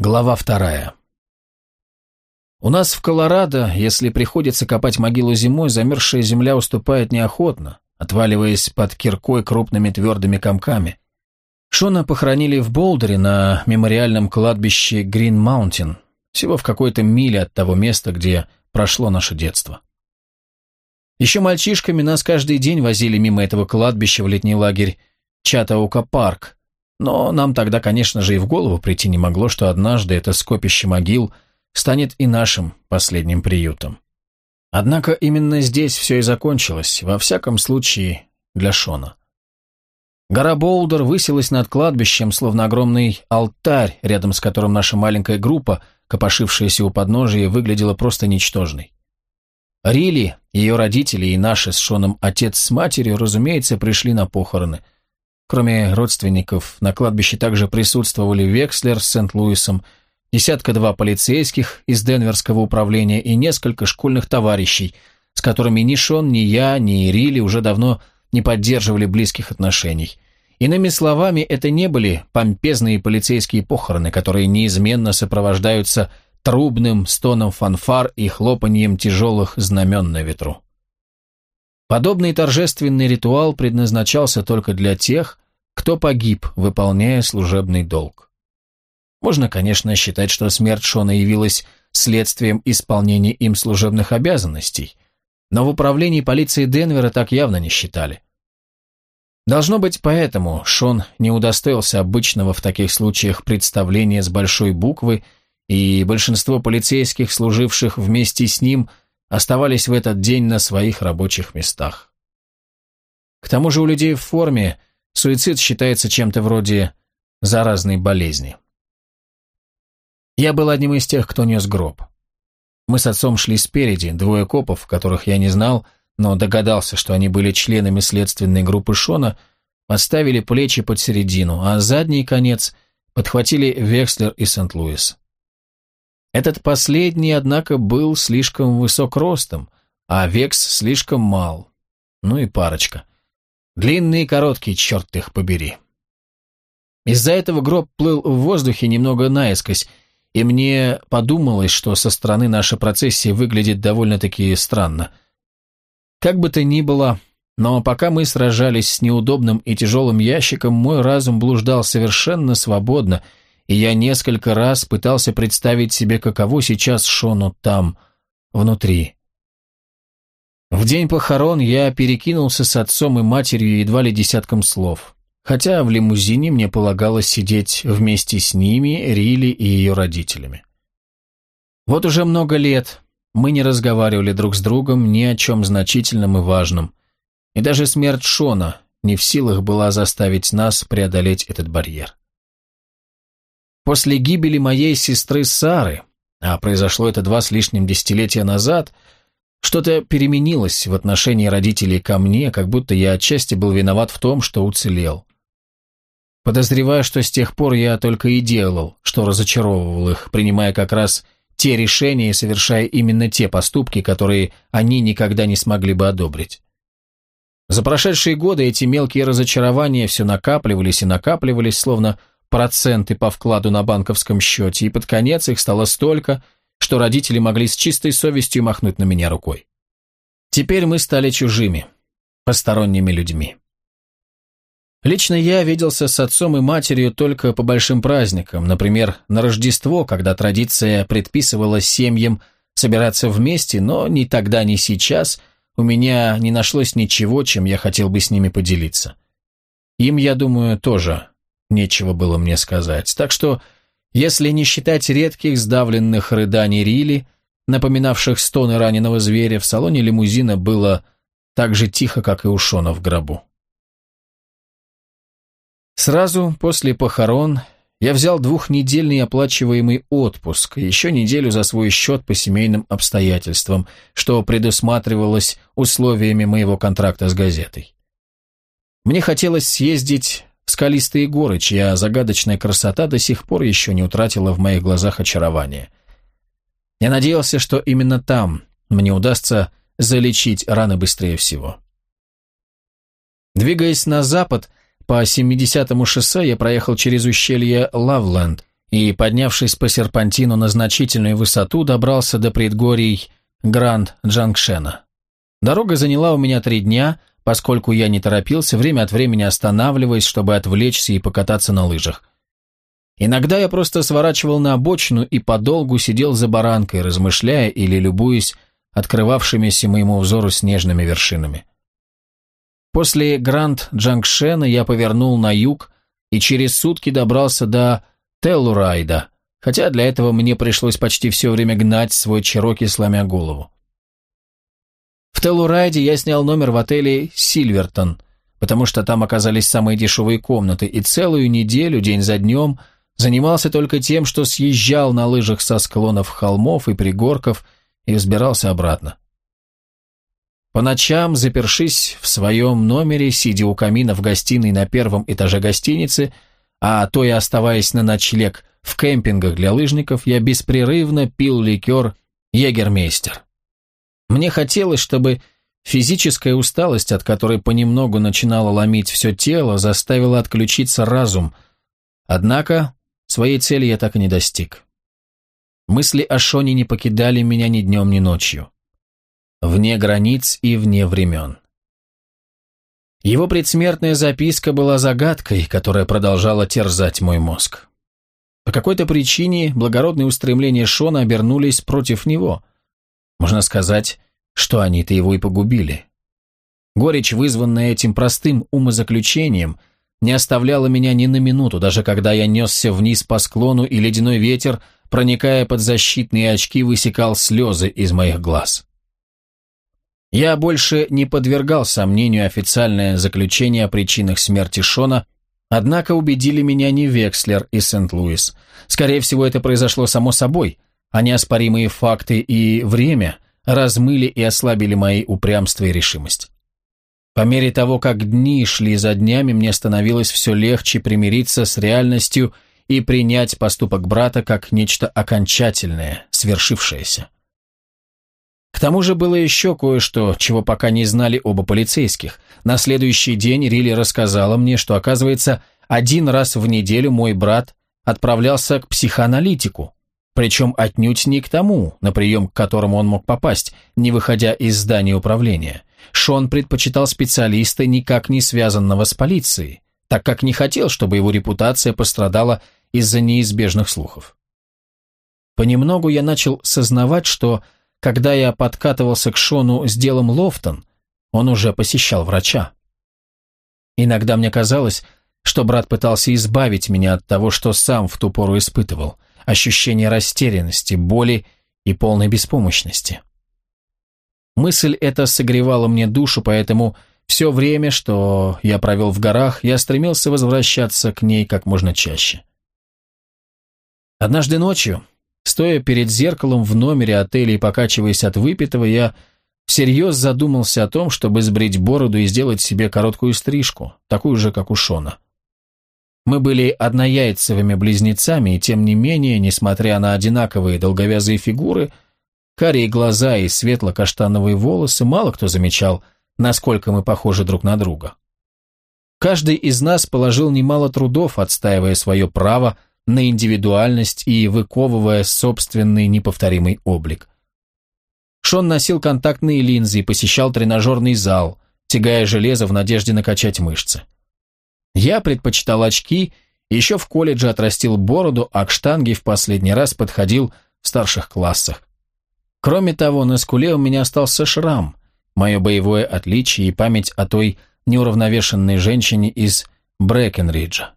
Глава вторая. У нас в Колорадо, если приходится копать могилу зимой, замерзшая земля уступает неохотно, отваливаясь под киркой крупными твердыми комками. Шона похоронили в Болдере на мемориальном кладбище Грин Маунтин, всего в какой-то миле от того места, где прошло наше детство. Еще мальчишками нас каждый день возили мимо этого кладбища в летний лагерь Чатаука Парк, но нам тогда, конечно же, и в голову прийти не могло, что однажды это скопище могил станет и нашим последним приютом. Однако именно здесь все и закончилось, во всяком случае, для Шона. Гора Болдер высилась над кладбищем, словно огромный алтарь, рядом с которым наша маленькая группа, копошившаяся у подножия, выглядела просто ничтожной. Рили, ее родители и наши с Шоном отец с матерью, разумеется, пришли на похороны – Кроме родственников, на кладбище также присутствовали Векслер с Сент-Луисом, десятка-два полицейских из Денверского управления и несколько школьных товарищей, с которыми ни Шон, ни я, ни Рилли уже давно не поддерживали близких отношений. Иными словами, это не были помпезные полицейские похороны, которые неизменно сопровождаются трубным стоном фанфар и хлопаньем тяжелых знамен на ветру. Подобный торжественный ритуал предназначался только для тех, кто погиб, выполняя служебный долг. Можно, конечно, считать, что смерть Шона явилась следствием исполнения им служебных обязанностей, но в управлении полиции Денвера так явно не считали. Должно быть, поэтому Шон не удостоился обычного в таких случаях представления с большой буквы, и большинство полицейских, служивших вместе с ним, оставались в этот день на своих рабочих местах. К тому же у людей в форме суицид считается чем-то вроде заразной болезни. Я был одним из тех, кто нес гроб. Мы с отцом шли спереди, двое копов, которых я не знал, но догадался, что они были членами следственной группы Шона, поставили плечи под середину, а задний конец подхватили Векслер и Сент-Луис. Этот последний, однако, был слишком высок ростом, а Векс слишком мал. Ну и парочка. Длинные и короткие, черт их побери. Из-за этого гроб плыл в воздухе немного наискось, и мне подумалось, что со стороны наша процессия выглядит довольно-таки странно. Как бы то ни было, но пока мы сражались с неудобным и тяжелым ящиком, мой разум блуждал совершенно свободно — и я несколько раз пытался представить себе, каково сейчас Шону там, внутри. В день похорон я перекинулся с отцом и матерью едва ли десятком слов, хотя в лимузине мне полагалось сидеть вместе с ними, Рили и ее родителями. Вот уже много лет мы не разговаривали друг с другом ни о чем значительном и важном, и даже смерть Шона не в силах была заставить нас преодолеть этот барьер. После гибели моей сестры Сары, а произошло это два с лишним десятилетия назад, что-то переменилось в отношении родителей ко мне, как будто я отчасти был виноват в том, что уцелел. Подозреваю, что с тех пор я только и делал, что разочаровывал их, принимая как раз те решения и совершая именно те поступки, которые они никогда не смогли бы одобрить. За прошедшие годы эти мелкие разочарования все накапливались и накапливались, словно проценты по вкладу на банковском счете, и под конец их стало столько, что родители могли с чистой совестью махнуть на меня рукой. Теперь мы стали чужими, посторонними людьми. Лично я виделся с отцом и матерью только по большим праздникам, например, на Рождество, когда традиция предписывала семьям собираться вместе, но ни тогда, ни сейчас у меня не нашлось ничего, чем я хотел бы с ними поделиться. Им, я думаю, тоже нечего было мне сказать. Так что, если не считать редких сдавленных рыданий Рили, напоминавших стоны раненого зверя, в салоне лимузина было так же тихо, как и у Шона в гробу. Сразу после похорон я взял двухнедельный оплачиваемый отпуск еще неделю за свой счет по семейным обстоятельствам, что предусматривалось условиями моего контракта с газетой. Мне хотелось съездить скалистые горы, чья загадочная красота до сих пор еще не утратила в моих глазах очарования. Я надеялся, что именно там мне удастся залечить раны быстрее всего. Двигаясь на запад, по 70-му шоссе я проехал через ущелье Лавленд и, поднявшись по серпантину на значительную высоту, добрался до предгорий Гранд-Джанкшена. Дорога заняла у меня три дня, поскольку я не торопился, время от времени останавливаясь, чтобы отвлечься и покататься на лыжах. Иногда я просто сворачивал на обочину и подолгу сидел за баранкой, размышляя или любуясь открывавшимися моему взору снежными вершинами. После Гранд-Джанкшена я повернул на юг и через сутки добрался до Теллурайда, хотя для этого мне пришлось почти все время гнать свой Чироки, сломя голову. В Теллурайде я снял номер в отеле «Сильвертон», потому что там оказались самые дешевые комнаты, и целую неделю, день за днем, занимался только тем, что съезжал на лыжах со склонов холмов и пригорков и взбирался обратно. По ночам, запершись в своем номере, сидя у камина в гостиной на первом этаже гостиницы, а то и оставаясь на ночлег в кемпингах для лыжников, я беспрерывно пил ликер «Егермейстер». Мне хотелось, чтобы физическая усталость, от которой понемногу начинала ломить все тело, заставила отключиться разум. Однако своей цели я так и не достиг. Мысли о Шоне не покидали меня ни днем, ни ночью. Вне границ и вне времен. Его предсмертная записка была загадкой, которая продолжала терзать мой мозг. По какой-то причине благородные устремления Шона обернулись против него. Можно сказать, что они-то его и погубили. Горечь, вызванная этим простым умозаключением, не оставляла меня ни на минуту, даже когда я несся вниз по склону, и ледяной ветер, проникая под защитные очки, высекал слезы из моих глаз. Я больше не подвергал сомнению официальное заключение о причинах смерти Шона, однако убедили меня не Векслер и Сент-Луис. Скорее всего, это произошло само собой, а неоспоримые факты и время размыли и ослабили мои упрямство и решимость. По мере того, как дни шли за днями, мне становилось все легче примириться с реальностью и принять поступок брата как нечто окончательное, свершившееся. К тому же было еще кое-что, чего пока не знали оба полицейских. На следующий день Рилли рассказала мне, что, оказывается, один раз в неделю мой брат отправлялся к психоаналитику, причем отнюдь не к тому, на прием к которому он мог попасть, не выходя из здания управления. Шон предпочитал специалиста, никак не связанного с полицией, так как не хотел, чтобы его репутация пострадала из-за неизбежных слухов. Понемногу я начал сознавать, что, когда я подкатывался к Шону с делом Лофтон, он уже посещал врача. Иногда мне казалось, что брат пытался избавить меня от того, что сам в ту пору испытывал – ощущение растерянности, боли и полной беспомощности. Мысль эта согревала мне душу, поэтому все время, что я провел в горах, я стремился возвращаться к ней как можно чаще. Однажды ночью, стоя перед зеркалом в номере отеля и покачиваясь от выпитого, я всерьез задумался о том, чтобы сбрить бороду и сделать себе короткую стрижку, такую же, как у Шона. Мы были однояйцевыми близнецами, и тем не менее, несмотря на одинаковые долговязые фигуры, карие глаза и светло-каштановые волосы, мало кто замечал, насколько мы похожи друг на друга. Каждый из нас положил немало трудов, отстаивая свое право на индивидуальность и выковывая собственный неповторимый облик. Шон носил контактные линзы и посещал тренажерный зал, тягая железо в надежде накачать мышцы. Я предпочитал очки, еще в колледже отрастил бороду, а к штанге в последний раз подходил в старших классах. Кроме того, на скуле у меня остался шрам, мое боевое отличие и память о той неуравновешенной женщине из Брэкенриджа.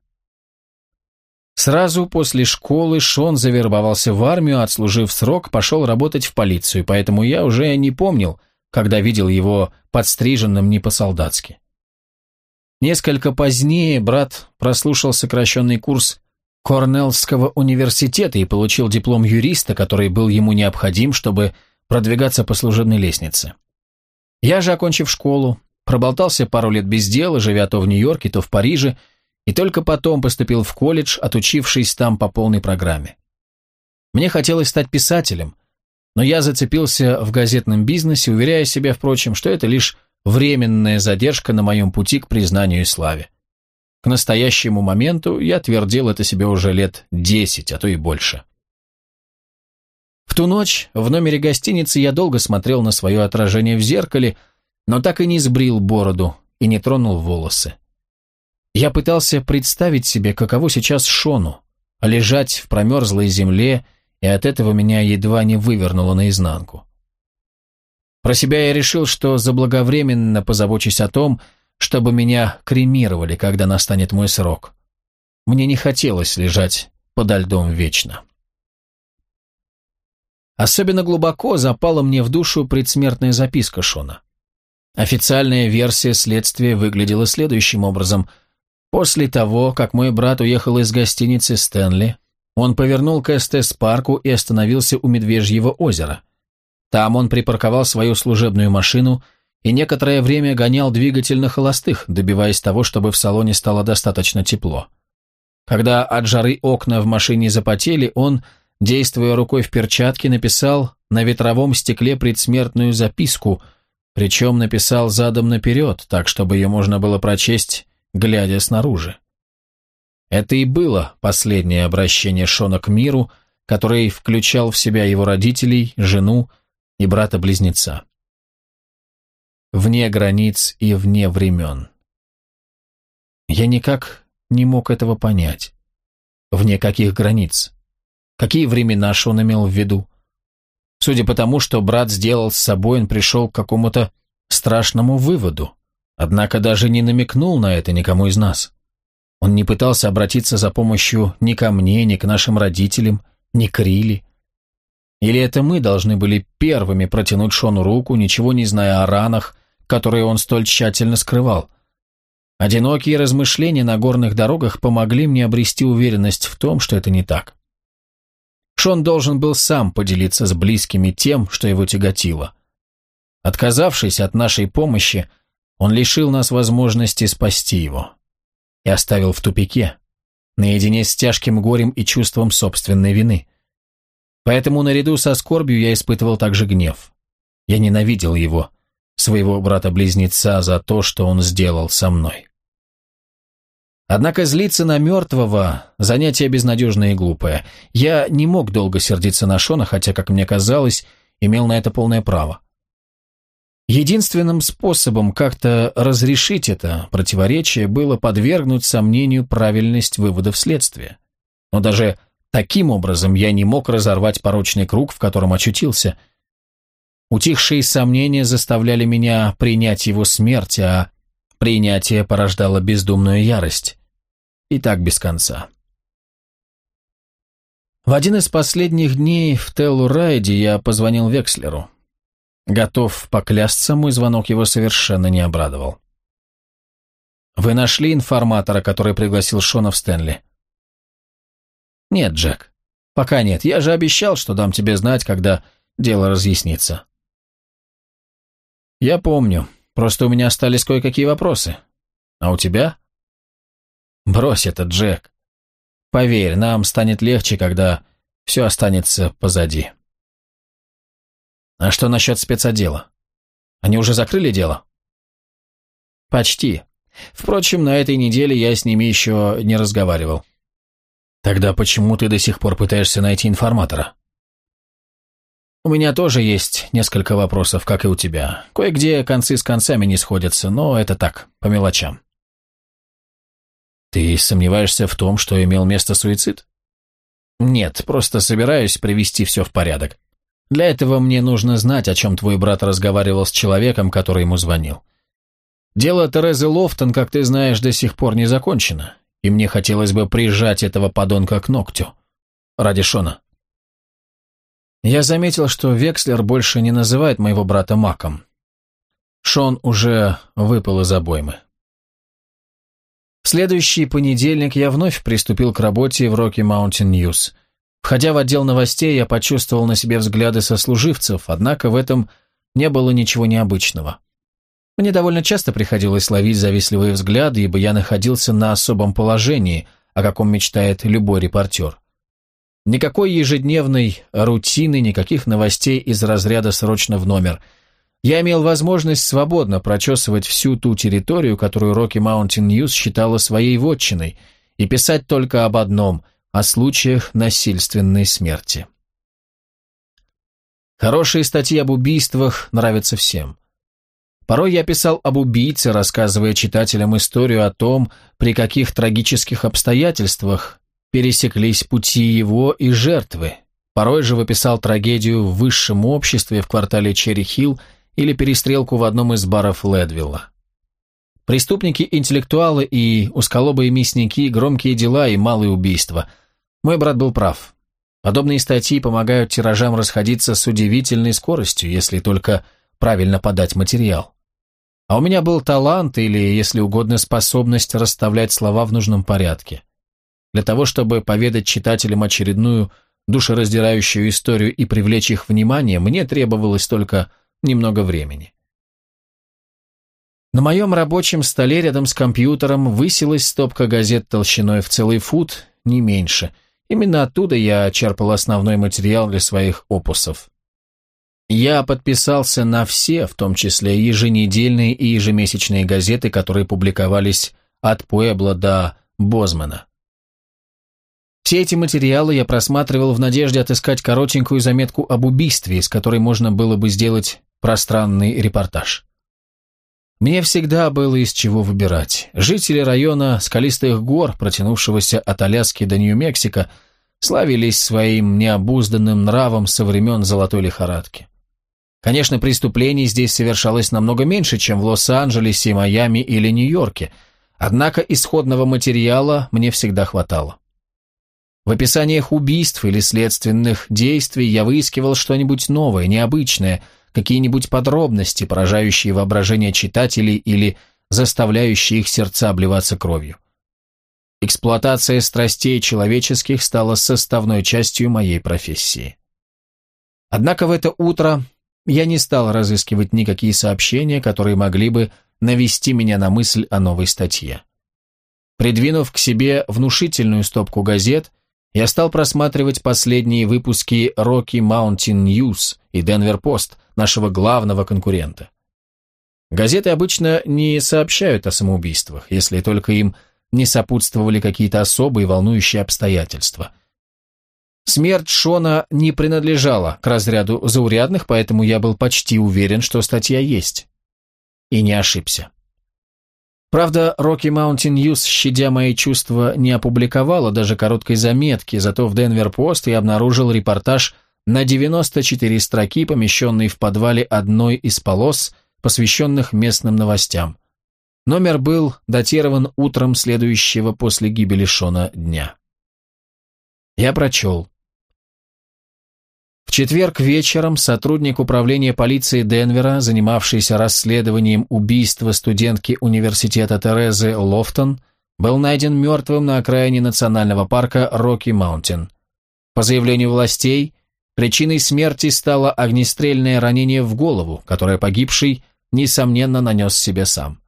Сразу после школы Шон завербовался в армию, отслужив срок, пошел работать в полицию, поэтому я уже не помнил, когда видел его подстриженным не по-солдатски. Несколько позднее брат прослушал сокращенный курс Корнеллского университета и получил диплом юриста, который был ему необходим, чтобы продвигаться по служебной лестнице. Я же, окончив школу, проболтался пару лет без дела, живя то в Нью-Йорке, то в Париже, и только потом поступил в колледж, отучившись там по полной программе. Мне хотелось стать писателем, но я зацепился в газетном бизнесе, уверяя себя, впрочем, что это лишь временная задержка на моем пути к признанию и славе. К настоящему моменту я твердил это себе уже лет десять, а то и больше. В ту ночь в номере гостиницы я долго смотрел на свое отражение в зеркале, но так и не сбрил бороду и не тронул волосы. Я пытался представить себе, каково сейчас Шону, лежать в промерзлой земле, и от этого меня едва не вывернуло наизнанку. Про себя я решил, что заблаговременно позабочусь о том, чтобы меня кремировали, когда настанет мой срок. Мне не хотелось лежать подо льдом вечно. Особенно глубоко запала мне в душу предсмертная записка Шона. Официальная версия следствия выглядела следующим образом. После того, как мой брат уехал из гостиницы «Стэнли», он повернул к СТС-парку и остановился у Медвежьего озера. Там он припарковал свою служебную машину и некоторое время гонял двигатель на холостых, добиваясь того, чтобы в салоне стало достаточно тепло. Когда от жары окна в машине запотели, он, действуя рукой в перчатке, написал на ветровом стекле предсмертную записку, причем написал задом наперед, так, чтобы ее можно было прочесть, глядя снаружи. Это и было последнее обращение Шона к миру, который включал в себя его родителей, жену и брата-близнеца. Вне границ и вне времен. Я никак не мог этого понять. Вне каких границ? Какие времена Шон имел в виду? Судя по тому, что брат сделал с собой, он пришел к какому-то страшному выводу, однако даже не намекнул на это никому из нас. Он не пытался обратиться за помощью ни ко мне, ни к нашим родителям, ни к Рилли. Или это мы должны были первыми протянуть Шону руку, ничего не зная о ранах, которые он столь тщательно скрывал? Одинокие размышления на горных дорогах помогли мне обрести уверенность в том, что это не так. Шон должен был сам поделиться с близкими тем, что его тяготило. Отказавшись от нашей помощи, он лишил нас возможности спасти его и оставил в тупике, наедине с тяжким горем и чувством собственной вины. Поэтому наряду со скорбью я испытывал также гнев. Я ненавидел его, своего брата-близнеца, за то, что он сделал со мной. Однако злиться на мертвого – занятие безнадежное и глупое. Я не мог долго сердиться на Шона, хотя, как мне казалось, имел на это полное право. Единственным способом как-то разрешить это противоречие было подвергнуть сомнению правильность выводов следствия. Но даже таким образом я не мог разорвать порочный круг, в котором очутился. Утихшие сомнения заставляли меня принять его смерть, а принятие порождало бездумную ярость. И так без конца. В один из последних дней в Теллу-Райде я позвонил Векслеру. Готов поклясться, мой звонок его совершенно не обрадовал. «Вы нашли информатора, который пригласил Шона в Стэнли?» «Нет, Джек, пока нет. Я же обещал, что дам тебе знать, когда дело разъяснится». «Я помню. Просто у меня остались кое-какие вопросы. А у тебя?» «Брось это, Джек. Поверь, нам станет легче, когда все останется позади». А что насчет спецотдела? Они уже закрыли дело? Почти. Впрочем, на этой неделе я с ними еще не разговаривал. Тогда почему ты до сих пор пытаешься найти информатора? У меня тоже есть несколько вопросов, как и у тебя. Кое-где концы с концами не сходятся, но это так, по мелочам. Ты сомневаешься в том, что имел место суицид? Нет, просто собираюсь привести все в порядок. Для этого мне нужно знать, о чем твой брат разговаривал с человеком, который ему звонил. Дело Терезы Лофтон, как ты знаешь, до сих пор не закончено, и мне хотелось бы прижать этого подонка к ногтю. Ради Шона. Я заметил, что Векслер больше не называет моего брата Маком. Шон уже выпал из обоймы. В следующий понедельник я вновь приступил к работе в Rocky Mountain News – Входя в отдел новостей, я почувствовал на себе взгляды сослуживцев, однако в этом не было ничего необычного. Мне довольно часто приходилось ловить завистливые взгляды, ибо я находился на особом положении, о каком мечтает любой репортер. Никакой ежедневной рутины, никаких новостей из разряда «срочно в номер». Я имел возможность свободно прочесывать всю ту территорию, которую Rocky Mountain News считала своей вотчиной, и писать только об одном – о случаях насильственной смерти. Хорошие статьи об убийствах нравятся всем. Порой я писал об убийце, рассказывая читателям историю о том, при каких трагических обстоятельствах пересеклись пути его и жертвы. Порой живописал трагедию в высшем обществе в квартале Черри-Хилл или перестрелку в одном из баров Ледвилла. Преступники-интеллектуалы и усколобые мясники, громкие дела и малые убийства. Мой брат был прав. Подобные статьи помогают тиражам расходиться с удивительной скоростью, если только правильно подать материал. А у меня был талант или, если угодно, способность расставлять слова в нужном порядке. Для того, чтобы поведать читателям очередную душераздирающую историю и привлечь их внимание, мне требовалось только немного времени. На моем рабочем столе рядом с компьютером высилась стопка газет толщиной в целый фут, не меньше. Именно оттуда я черпал основной материал для своих опусов. Я подписался на все, в том числе еженедельные и ежемесячные газеты, которые публиковались от Пуэбла до Бозмана. Все эти материалы я просматривал в надежде отыскать коротенькую заметку об убийстве, из которой можно было бы сделать пространный репортаж. Мне всегда было из чего выбирать. Жители района скалистых гор, протянувшегося от Аляски до Нью-Мексико, славились своим необузданным нравом со времен золотой лихорадки. Конечно, преступлений здесь совершалось намного меньше, чем в Лос-Анджелесе, Майами или Нью-Йорке, однако исходного материала мне всегда хватало. В описаниях убийств или следственных действий я выискивал что-нибудь новое, необычное – какие-нибудь подробности, поражающие воображение читателей или заставляющие их сердца обливаться кровью. Эксплуатация страстей человеческих стала составной частью моей профессии. Однако в это утро я не стал разыскивать никакие сообщения, которые могли бы навести меня на мысль о новой статье. Придвинув к себе внушительную стопку газет, я стал просматривать последние выпуски Rocky Mountain News и Denver Post, нашего главного конкурента. Газеты обычно не сообщают о самоубийствах, если только им не сопутствовали какие-то особые волнующие обстоятельства. Смерть Шона не принадлежала к разряду заурядных, поэтому я был почти уверен, что статья есть. И не ошибся. Правда, Rocky Mountain News, щадя мои чувства, не опубликовала даже короткой заметки, зато в Денвер Пост я обнаружил репортаж на 94 строки, помещенный в подвале одной из полос, посвященных местным новостям. Номер был датирован утром следующего после гибели Шона дня. Я прочел. Четверг вечером сотрудник управления полиции Денвера, занимавшийся расследованием убийства студентки университета Терезы Лофтон, был найден мертвым на окраине национального парка Рокки Маунтин. По заявлению властей, Причиной смерти стало огнестрельное ранение в голову, которое погибший, несомненно, нанес себе сам.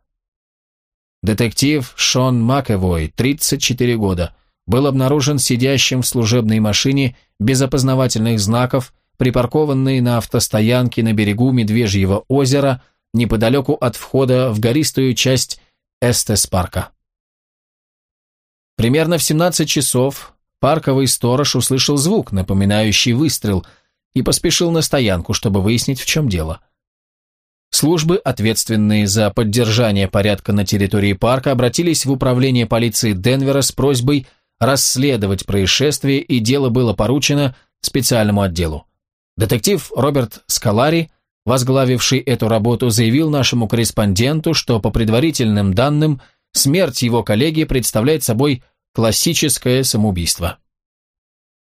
Детектив Шон Макэвой, 34 года, был обнаружен сидящим в служебной машине без опознавательных знаков, припаркованной на автостоянке на берегу Медвежьего озера, неподалеку от входа в гористую часть Эстес-парка. Примерно в 17 часов Парковый сторож услышал звук, напоминающий выстрел, и поспешил на стоянку, чтобы выяснить, в чем дело. Службы, ответственные за поддержание порядка на территории парка, обратились в управление полиции Денвера с просьбой расследовать происшествие, и дело было поручено специальному отделу. Детектив Роберт Скалари, возглавивший эту работу, заявил нашему корреспонденту, что по предварительным данным смерть его коллеги представляет собой Классическое самоубийство.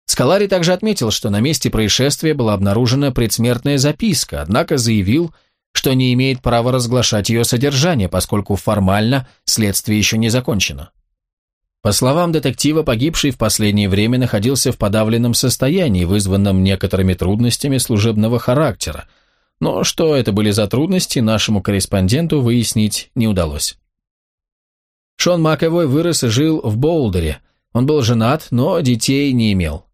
Скалари также отметил, что на месте происшествия была обнаружена предсмертная записка, однако заявил, что не имеет права разглашать ее содержание, поскольку формально следствие еще не закончено. По словам детектива, погибший в последнее время находился в подавленном состоянии, вызванном некоторыми трудностями служебного характера, но что это были за трудности, нашему корреспонденту выяснить не удалось. Шон Маковой вырос и жил в Боулдере. Он был женат, но детей не имел.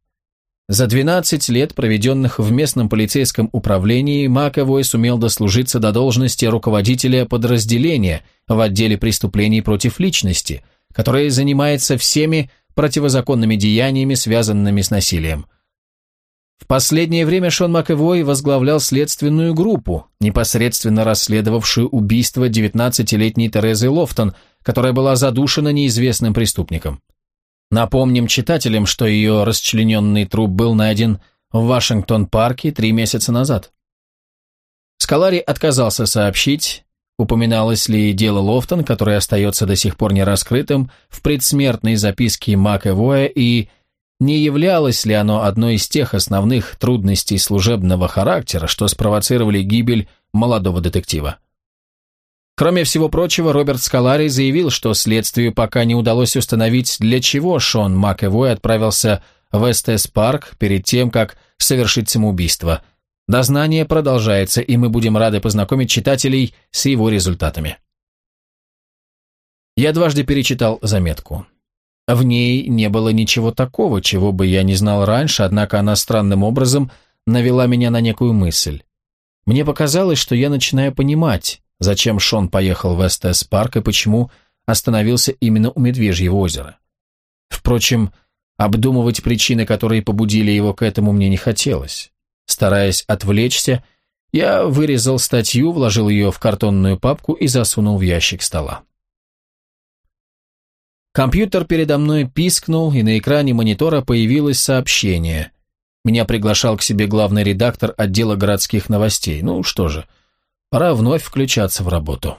За 12 лет, проведенных в местном полицейском управлении, Маковой сумел дослужиться до должности руководителя подразделения в отделе преступлений против личности, которое занимается всеми противозаконными деяниями, связанными с насилием. В последнее время Шон Маковой возглавлял следственную группу, непосредственно расследовавшую убийство 19-летней Терезы Лофтон, которая была задушена неизвестным преступником. Напомним читателям, что ее расчлененный труп был найден в Вашингтон-парке три месяца назад. Скалари отказался сообщить, упоминалось ли дело Лофтон, которое остается до сих пор нераскрытым, в предсмертной записке Макэвоя и не являлось ли оно одной из тех основных трудностей служебного характера, что спровоцировали гибель молодого детектива. Кроме всего прочего, Роберт Скалари заявил, что следствию пока не удалось установить, для чего Шон МакЭвой отправился в СТС-парк перед тем, как совершить самоубийство. Дознание продолжается, и мы будем рады познакомить читателей с его результатами. Я дважды перечитал заметку. В ней не было ничего такого, чего бы я не знал раньше, однако она странным образом навела меня на некую мысль. Мне показалось, что я начинаю понимать, зачем Шон поехал в СТС-парк и почему остановился именно у Медвежьего озера. Впрочем, обдумывать причины, которые побудили его к этому, мне не хотелось. Стараясь отвлечься, я вырезал статью, вложил ее в картонную папку и засунул в ящик стола. Компьютер передо мной пискнул, и на экране монитора появилось сообщение. Меня приглашал к себе главный редактор отдела городских новостей. Ну что же, Пора вновь включаться в работу.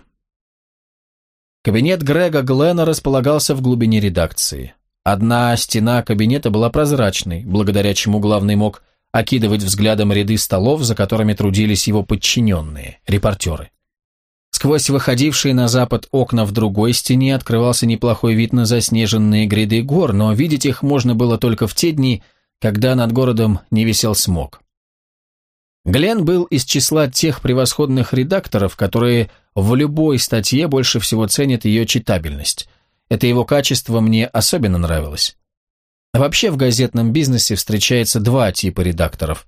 Кабинет Грега Глена располагался в глубине редакции. Одна стена кабинета была прозрачной, благодаря чему главный мог окидывать взглядом ряды столов, за которыми трудились его подчиненные, репортеры. Сквозь выходившие на запад окна в другой стене открывался неплохой вид на заснеженные гряды гор, но видеть их можно было только в те дни, когда над городом не висел смог. Глен был из числа тех превосходных редакторов, которые в любой статье больше всего ценят ее читабельность. Это его качество мне особенно нравилось. Вообще в газетном бизнесе встречается два типа редакторов.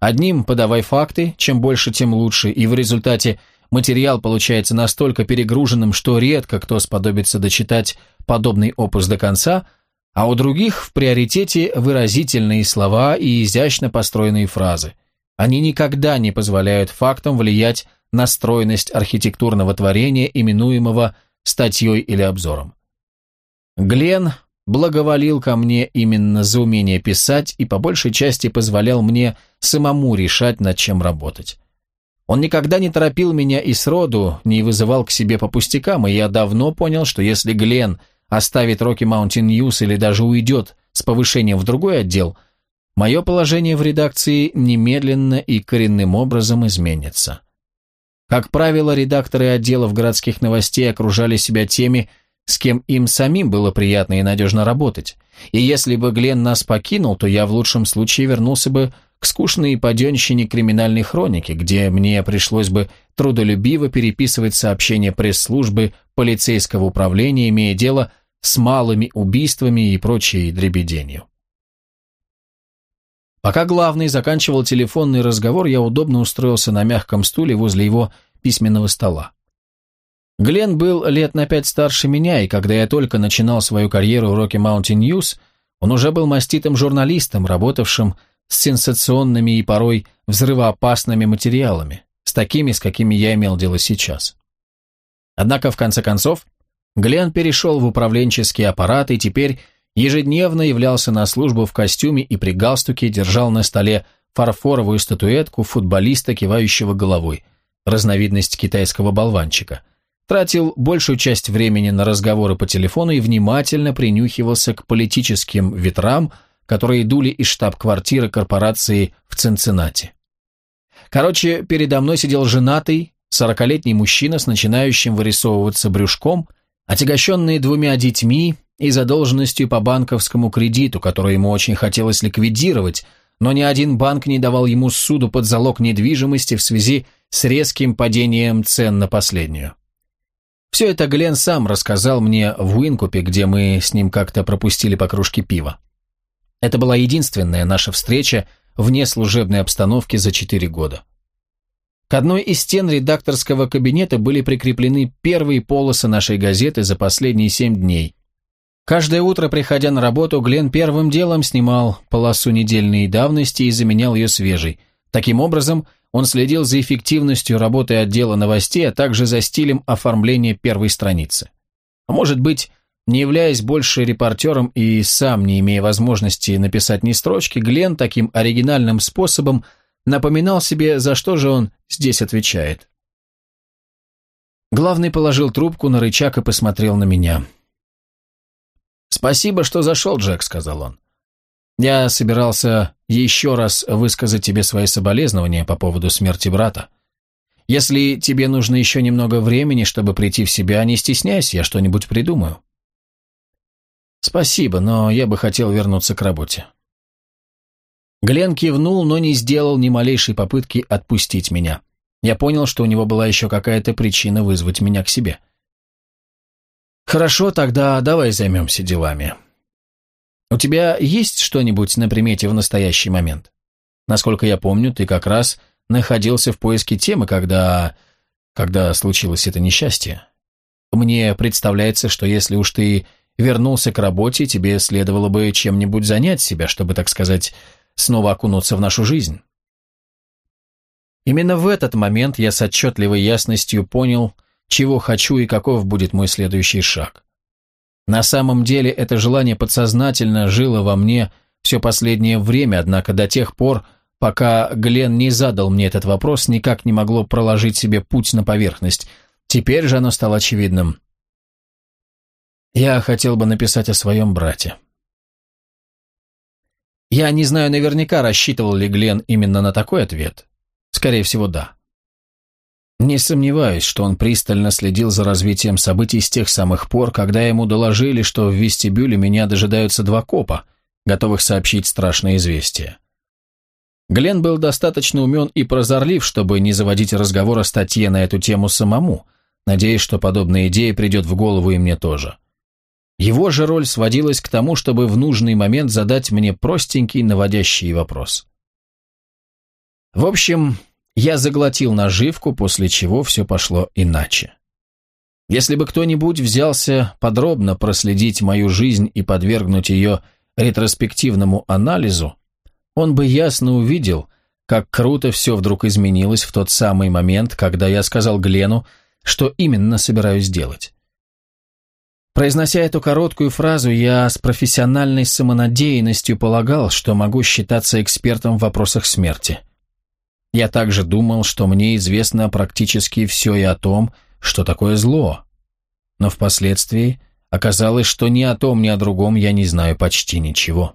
Одним подавай факты, чем больше, тем лучше, и в результате материал получается настолько перегруженным, что редко кто сподобится дочитать подобный опус до конца, а у других в приоритете выразительные слова и изящно построенные фразы – они никогда не позволяют фактам влиять на стройность архитектурного творения, именуемого статьей или обзором. Глен благоволил ко мне именно за умение писать и по большей части позволял мне самому решать, над чем работать. Он никогда не торопил меня и сроду не вызывал к себе по пустякам, и я давно понял, что если Глен оставит Rocky Mountain News или даже уйдет с повышением в другой отдел – мое положение в редакции немедленно и коренным образом изменится. Как правило, редакторы отделов городских новостей окружали себя теми, с кем им самим было приятно и надежно работать. И если бы Глен нас покинул, то я в лучшем случае вернулся бы к скучной паденщине криминальной хроники, где мне пришлось бы трудолюбиво переписывать сообщения пресс-службы полицейского управления, имея дело с малыми убийствами и прочей дребеденью. Пока главный заканчивал телефонный разговор, я удобно устроился на мягком стуле возле его письменного стола. Глен был лет на пять старше меня, и когда я только начинал свою карьеру в Rocky Mountain News, он уже был маститым журналистом, работавшим с сенсационными и порой взрывоопасными материалами, с такими, с какими я имел дело сейчас. Однако, в конце концов, Глен перешел в управленческий аппарат и теперь ежедневно являлся на службу в костюме и при галстуке держал на столе фарфоровую статуэтку футболиста, кивающего головой, разновидность китайского болванчика. Тратил большую часть времени на разговоры по телефону и внимательно принюхивался к политическим ветрам, которые дули из штаб-квартиры корпорации в Цинциннати. Короче, передо мной сидел женатый, сорокалетний мужчина с начинающим вырисовываться брюшком, отягощенный двумя детьми, и задолженностью по банковскому кредиту, который ему очень хотелось ликвидировать, но ни один банк не давал ему суду под залог недвижимости в связи с резким падением цен на последнюю. Все это Глен сам рассказал мне в Уинкупе, где мы с ним как-то пропустили по кружке пива. Это была единственная наша встреча вне служебной обстановки за четыре года. К одной из стен редакторского кабинета были прикреплены первые полосы нашей газеты за последние семь дней. Каждое утро, приходя на работу, Глен первым делом снимал полосу недельной давности и заменял ее свежей. Таким образом, он следил за эффективностью работы отдела новостей, а также за стилем оформления первой страницы. А может быть, не являясь больше репортером и сам не имея возможности написать ни строчки, Глен таким оригинальным способом напоминал себе, за что же он здесь отвечает. Главный положил трубку на рычаг и посмотрел на меня. «Спасибо, что зашел, Джек», — сказал он. «Я собирался еще раз высказать тебе свои соболезнования по поводу смерти брата. Если тебе нужно еще немного времени, чтобы прийти в себя, не стесняйся, я что-нибудь придумаю». «Спасибо, но я бы хотел вернуться к работе». Глен кивнул, но не сделал ни малейшей попытки отпустить меня. Я понял, что у него была еще какая-то причина вызвать меня к себе. «Хорошо, тогда давай займемся делами. У тебя есть что-нибудь на примете в настоящий момент? Насколько я помню, ты как раз находился в поиске темы, когда... когда случилось это несчастье. Мне представляется, что если уж ты вернулся к работе, тебе следовало бы чем-нибудь занять себя, чтобы, так сказать, снова окунуться в нашу жизнь. Именно в этот момент я с отчетливой ясностью понял, чего хочу и каков будет мой следующий шаг. На самом деле это желание подсознательно жило во мне все последнее время, однако до тех пор, пока Глен не задал мне этот вопрос, никак не могло проложить себе путь на поверхность. Теперь же оно стало очевидным. Я хотел бы написать о своем брате. Я не знаю наверняка, рассчитывал ли Глен именно на такой ответ. Скорее всего, да. Не сомневаюсь, что он пристально следил за развитием событий с тех самых пор, когда ему доложили, что в вестибюле меня дожидаются два копа, готовых сообщить страшное известие. Глен был достаточно умен и прозорлив, чтобы не заводить разговор о статье на эту тему самому, надеясь, что подобная идея придет в голову и мне тоже. Его же роль сводилась к тому, чтобы в нужный момент задать мне простенький наводящий вопрос. В общем, я заглотил наживку, после чего все пошло иначе. Если бы кто-нибудь взялся подробно проследить мою жизнь и подвергнуть ее ретроспективному анализу, он бы ясно увидел, как круто все вдруг изменилось в тот самый момент, когда я сказал Глену, что именно собираюсь делать. Произнося эту короткую фразу, я с профессиональной самонадеянностью полагал, что могу считаться экспертом в вопросах смерти. Я также думал, что мне известно практически все и о том, что такое зло. Но впоследствии оказалось, что ни о том, ни о другом я не знаю почти ничего.